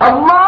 اللہ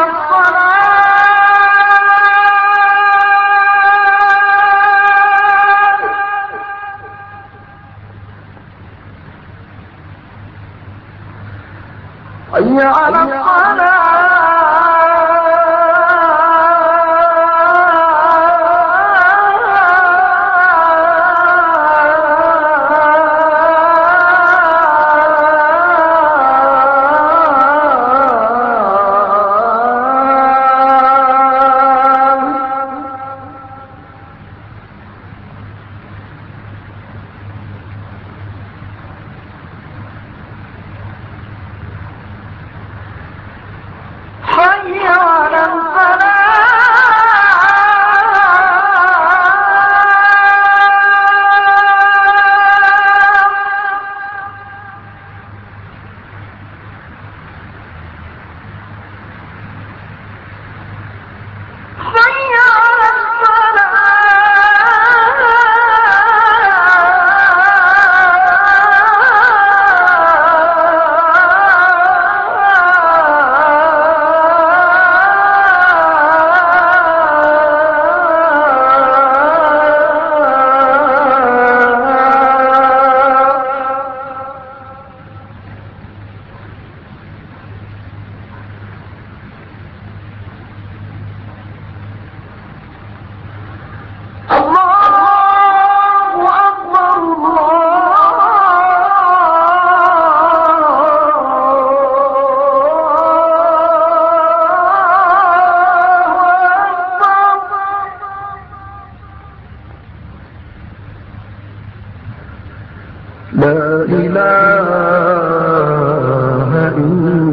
حي على الصلاة لا إله إلا